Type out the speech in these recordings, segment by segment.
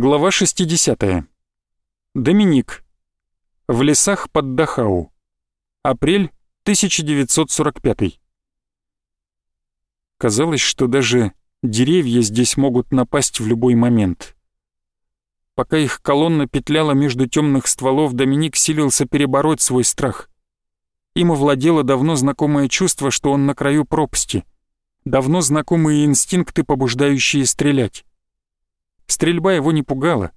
Глава 60. Доминик. В лесах под Дахау. Апрель 1945. Казалось, что даже деревья здесь могут напасть в любой момент. Пока их колонна петляла между темных стволов, Доминик силился перебороть свой страх. Им овладело давно знакомое чувство, что он на краю пропасти. Давно знакомые инстинкты, побуждающие стрелять. Стрельба его не пугала.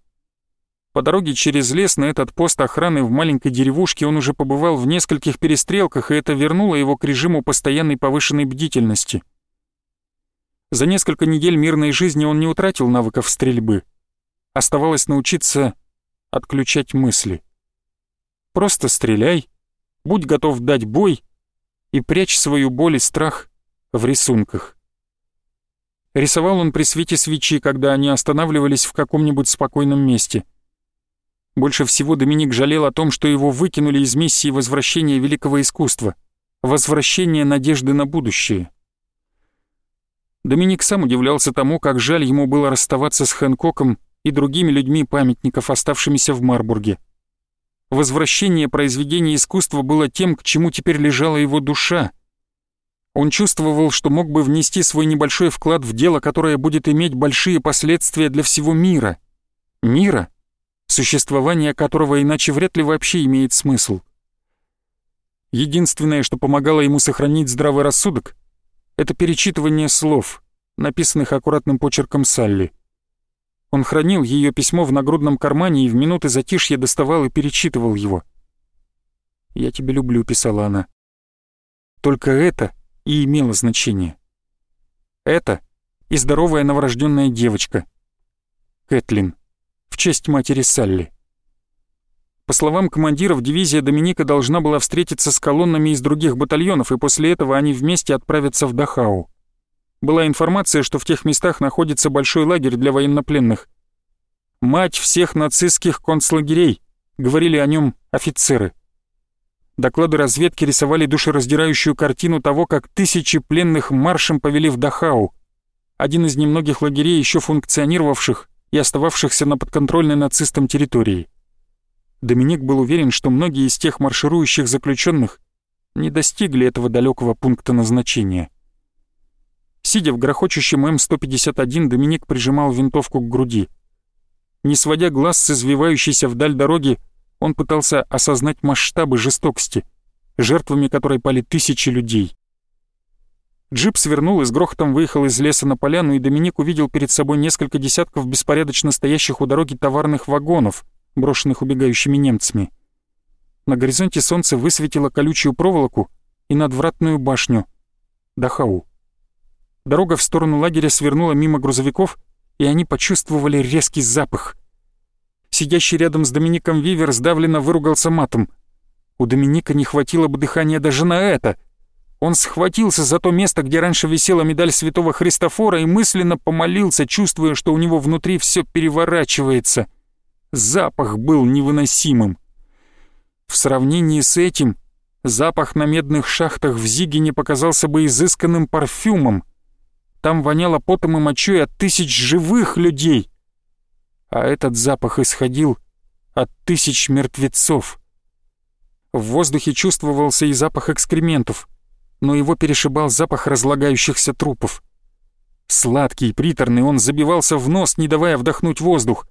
По дороге через лес на этот пост охраны в маленькой деревушке он уже побывал в нескольких перестрелках, и это вернуло его к режиму постоянной повышенной бдительности. За несколько недель мирной жизни он не утратил навыков стрельбы. Оставалось научиться отключать мысли. Просто стреляй, будь готов дать бой и прячь свою боль и страх в рисунках. Рисовал он при свете свечи, когда они останавливались в каком-нибудь спокойном месте. Больше всего Доминик жалел о том, что его выкинули из миссии возвращения великого искусства, возвращения надежды на будущее. Доминик сам удивлялся тому, как жаль ему было расставаться с Хэнкоком и другими людьми памятников, оставшимися в Марбурге. Возвращение произведения искусства было тем, к чему теперь лежала его душа — он чувствовал, что мог бы внести свой небольшой вклад в дело, которое будет иметь большие последствия для всего мира. Мира, существование которого иначе вряд ли вообще имеет смысл. Единственное, что помогало ему сохранить здравый рассудок, это перечитывание слов, написанных аккуратным почерком Салли. Он хранил ее письмо в нагрудном кармане и в минуты затишья доставал и перечитывал его. «Я тебя люблю», — писала она. Только это и имело значение. Это и здоровая новорожденная девочка. Кэтлин, в честь матери Салли. По словам командиров, дивизия Доминика должна была встретиться с колоннами из других батальонов, и после этого они вместе отправятся в Дахау. Была информация, что в тех местах находится большой лагерь для военнопленных. «Мать всех нацистских концлагерей», — говорили о нем офицеры. Доклады разведки рисовали душераздирающую картину того, как тысячи пленных маршем повели в Дахау, один из немногих лагерей, еще функционировавших и остававшихся на подконтрольной нацистам территории. Доминик был уверен, что многие из тех марширующих заключенных не достигли этого далекого пункта назначения. Сидя в грохочущем М-151, Доминик прижимал винтовку к груди. Не сводя глаз с извивающейся вдаль дороги, он пытался осознать масштабы жестокости, жертвами которой пали тысячи людей. Джип свернул и с грохотом выехал из леса на поляну, и Доминик увидел перед собой несколько десятков беспорядочно стоящих у дороги товарных вагонов, брошенных убегающими немцами. На горизонте солнце высветило колючую проволоку и надвратную башню Дахау. Дорога в сторону лагеря свернула мимо грузовиков, и они почувствовали резкий запах — Сидящий рядом с Домиником Вивер сдавленно выругался матом. У Доминика не хватило бы дыхания даже на это. Он схватился за то место, где раньше висела медаль святого Христофора и мысленно помолился, чувствуя, что у него внутри все переворачивается. Запах был невыносимым. В сравнении с этим запах на медных шахтах в Зигине показался бы изысканным парфюмом. Там воняло потом и мочой от тысяч живых людей а этот запах исходил от тысяч мертвецов. В воздухе чувствовался и запах экскрементов, но его перешибал запах разлагающихся трупов. Сладкий, и приторный, он забивался в нос, не давая вдохнуть воздух.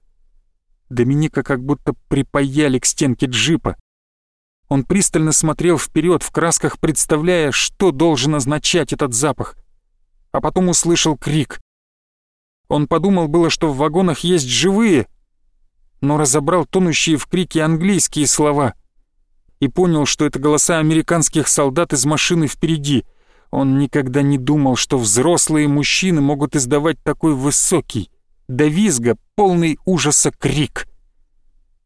Доминика как будто припаяли к стенке джипа. Он пристально смотрел вперед в красках, представляя, что должен означать этот запах. А потом услышал крик. Он подумал было, что в вагонах есть живые, но разобрал тонущие в крике английские слова и понял, что это голоса американских солдат из машины впереди. Он никогда не думал, что взрослые мужчины могут издавать такой высокий, до визга, полный ужаса крик.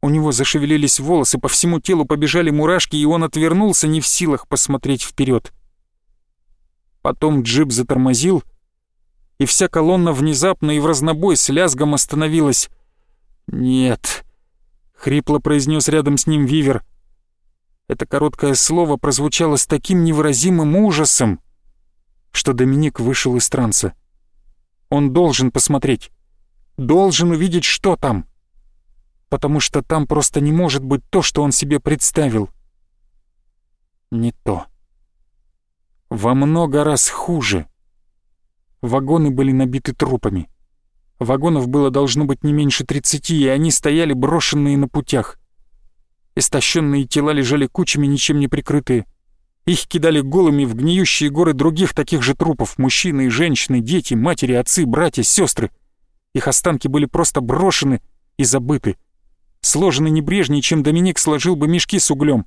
У него зашевелились волосы, по всему телу побежали мурашки, и он отвернулся, не в силах посмотреть вперед. Потом джип затормозил — и вся колонна внезапно и в разнобой с лязгом остановилась. «Нет», — хрипло произнес рядом с ним Вивер. Это короткое слово прозвучало с таким невыразимым ужасом, что Доминик вышел из транса. Он должен посмотреть, должен увидеть, что там, потому что там просто не может быть то, что он себе представил. Не то. Во много раз хуже. Вагоны были набиты трупами. Вагонов было должно быть не меньше тридцати, и они стояли брошенные на путях. Истощенные тела лежали кучами, ничем не прикрытые. Их кидали голыми в гниющие горы других таких же трупов. Мужчины и женщины, дети, матери, отцы, братья, сестры. Их останки были просто брошены и забыты. Сложены небрежнее, чем Доминик сложил бы мешки с углем.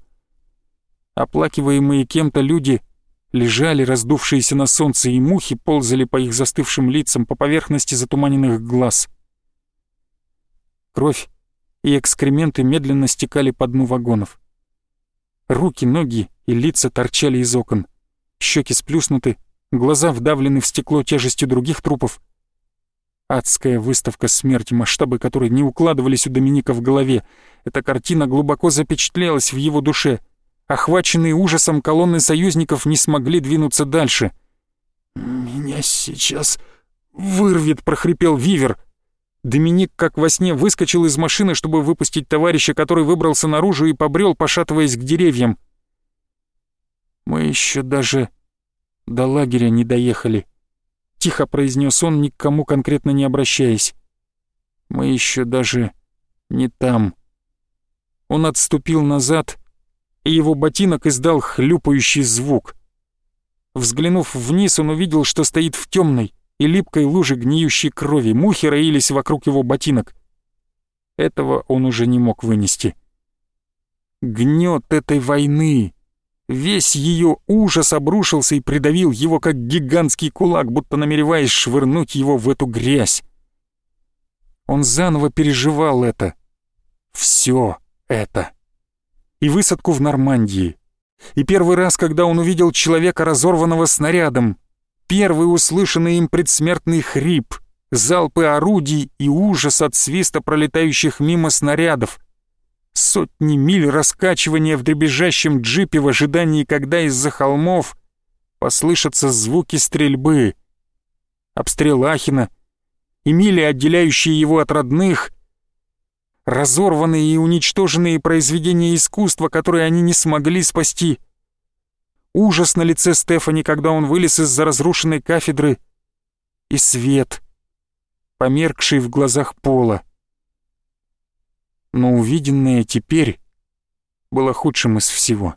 Оплакиваемые кем-то люди лежали, раздувшиеся на солнце, и мухи ползали по их застывшим лицам, по поверхности затуманенных глаз. Кровь и экскременты медленно стекали по дну вагонов. Руки, ноги и лица торчали из окон. Щеки сплюснуты, глаза вдавлены в стекло тяжестью других трупов. Адская выставка смерти, масштабы которой не укладывались у Доминика в голове. Эта картина глубоко запечатлелась в его душе. Охваченные ужасом колонны союзников не смогли двинуться дальше. «Меня сейчас вырвет», — прохрипел Вивер. Доминик, как во сне, выскочил из машины, чтобы выпустить товарища, который выбрался наружу и побрел, пошатываясь к деревьям. «Мы еще даже до лагеря не доехали», — тихо произнес он, ни к кому конкретно не обращаясь. «Мы еще даже не там». Он отступил назад, и его ботинок издал хлюпающий звук. Взглянув вниз, он увидел, что стоит в темной, и липкой лужи гниющей крови, мухи роились вокруг его ботинок. Этого он уже не мог вынести. Гнет этой войны, весь ее ужас обрушился и придавил его, как гигантский кулак, будто намереваясь швырнуть его в эту грязь. Он заново переживал это. Все это. И высадку в Нормандии. И первый раз, когда он увидел человека, разорванного снарядом, Первый услышанный им предсмертный хрип, залпы орудий и ужас от свиста пролетающих мимо снарядов. Сотни миль раскачивания в дребезжащем джипе в ожидании, когда из-за холмов послышатся звуки стрельбы. Обстрел Ахина и мили, отделяющие его от родных, разорванные и уничтоженные произведения искусства, которые они не смогли спасти — ужас на лице Стефани, когда он вылез из-за разрушенной кафедры, и свет, померкший в глазах Пола. Но увиденное теперь было худшим из всего.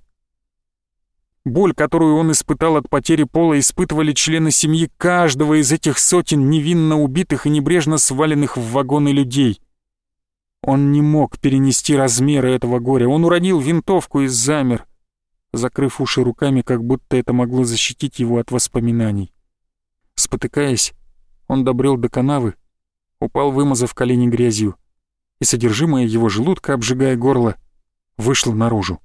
Боль, которую он испытал от потери Пола, испытывали члены семьи каждого из этих сотен невинно убитых и небрежно сваленных в вагоны людей. Он не мог перенести размеры этого горя. Он уронил винтовку и замер закрыв уши руками, как будто это могло защитить его от воспоминаний. Спотыкаясь, он добрел до канавы, упал, вымазав колени грязью, и содержимое его желудка, обжигая горло, вышло наружу.